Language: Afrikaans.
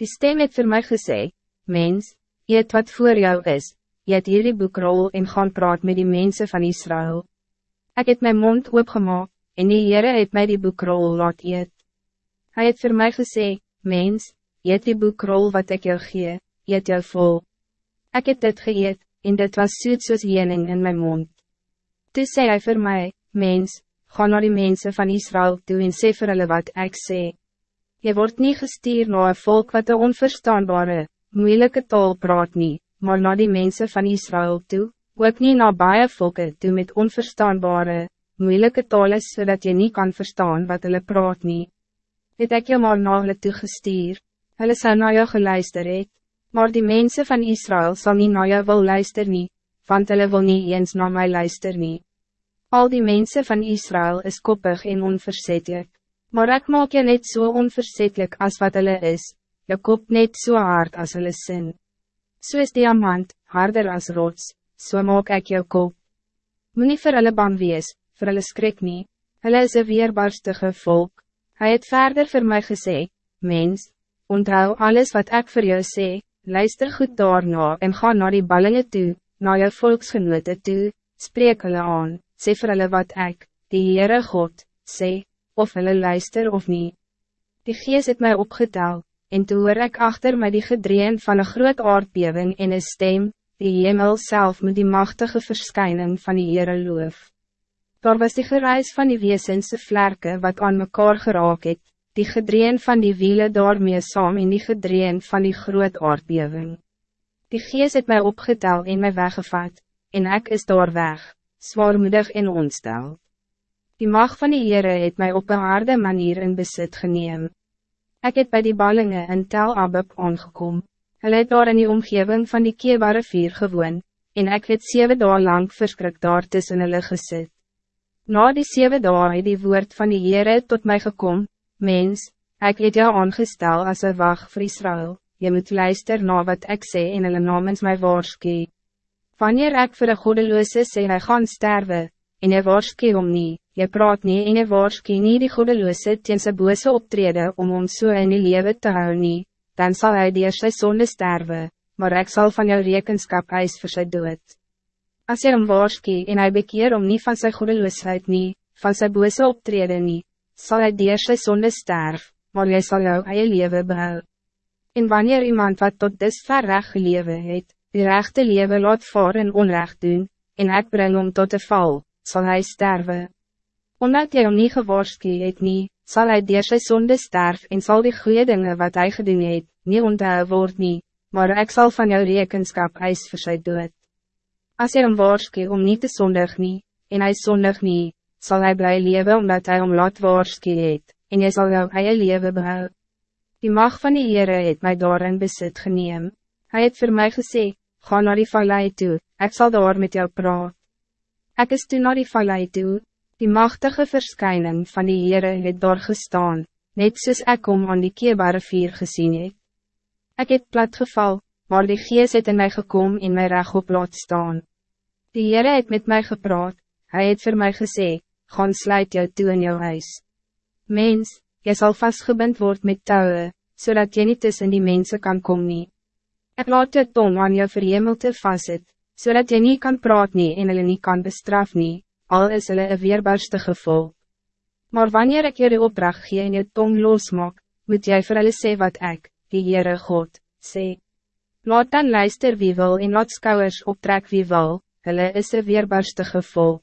Die stem het vir my gesê, Mens, eet wat voor jou is, eet hierdie boekrol en gaan praat met die mensen van Israël. Ik het mijn mond opgemaakt, en die Heere het mij die boekrol laat eet. Hij het voor mij gesê, Mens, eet die boekrol wat ik jou gee, eet jou vol. Ik het dit geëet, en dit was soet soos jening in mijn mond. Toe sê hy vir my, Mens, ga naar die mensen van Israël toe en sê vir hulle wat ek sê. Je wordt niet gestuur naar een volk wat de onverstaanbare, moeilijke taal praat niet, maar naar die mensen van Israël toe, ook niet naar baie volken toe met onverstaanbare, moeilijke taal is zodat je niet kan verstaan wat hulle praat niet. Het ek jou maar na hulle toegestuur, hulle sal na jou geluister het, maar die mensen van Israël zal niet naar jou wil luister nie, want hulle wil niet eens naar mij luister nie. Al die mensen van Israël is koppig en onverzettelijk. Maar ik maak je net zo so onverzettelijk als wat hulle is, je kop net zo so hard als hulle sin. Zo so is diamant, harder als rots, zo so maak ik jou kop. Moet niet voor hulle bang wees, voor hulle skrik nie, hulle is een weerbarstige volk. Hij het verder voor mij gesê, mens, onthou alles wat ik voor jou sê, luister goed daarna en ga naar die ballingen toe, naar jou volksgenote toe, spreek hulle aan, sê vir hulle wat ik, die Heere God, sê, of hulle luister of niet. Die gees het mij opgetel, en toe hoor ek achter my die gedreen van een groot aardbewing en een stem, die hemel zelf met die machtige verschijning van die Heere loof. Daar was die gereis van die weesense vlerke wat aan mekaar geraak het, die gedreen van die wielen daarmee saam en die gedreen van die groot aardbewing. Die gees het mij opgetel en mij weggevat, en ik is daar weg, zwaarmoedig en onsteld. Die mag van die Heere het mij op een harde manier in besit geneem. Ik het bij die ballingen in Tel Abib aangekom. Hulle het daar in die omgeving van die keebare vier gewoon, en ik het zeven dagen lang verskrik daar tussen hulle gesit. Na die zeven dagen het die woord van die Heere tot mij gekom, Mens, ik het jou aangestel als een wacht voor Israël, je moet luister na wat ik sê en hulle namens my waarskie. Wanneer ek vir een godeloose sê hy gaan sterven, en jy waarskie om nie, jy praat nie en jy waarskie nie die goedeloose teen sy bose optrede om om so in die leven te hou nie, dan zal hij die sy sonde sterwe, maar ik zal van jou rekenskap eis vir sy dood. As jy hom waarskie en hy bekeer om nie van sy goedeloosheid nie, van sy bose optrede nie, sal hy die sy sonde sterf, maar jy sal jou eie leven behou. En wanneer iemand wat tot dis ver recht gelewe het, die rechte leven laat voor en onrecht doen, en ek bring om tot de val, zal hij sterven. Omdat hij om niet gewaarskie het nie, sal hy dier sy sonde sterf en zal die goede dingen wat hij gedoen het, nie onthou word nie, maar ik zal van jou rekenskap eis vir sy dood. As hy om waarskie om niet te sondig nie, en hy sondig nie, sal hy bly lewe omdat hij om laat waarskie het, en jy sal jou eie lewe behou. Die mag van die Heere het my daarin besit geneem. Hij het voor mij gesê, ga naar die vallei toe, ik zal daar met jou praat. Ik is toen naar die vallei toe, die machtige verschijning van die Heere het daar gestaan, net soos ek om aan die keerbare vier gezien het. Ek het platgeval, maar die gees het in mij gekom en my op laat staan. Die Heere het met mij gepraat, hij het voor mij gesê, gaan sluit jou toe in jou huis. Mens, jy sal vastgebind word met touwen, zodat je niet tussen die mensen kan komen. Ik laat je tong aan jou verhemelte vastzet, zodat je niet kan praat nie en hulle nie kan bestraf nie, al is hulle een weerbarstige volk. Maar wanneer ik de opdracht gee en je tong losmaak, moet jij voor hulle sê wat ik, die Heere God, sê. Laat dan luister wie wil en laat skouwers optrek wie wil, hulle is een weerbarstige volk.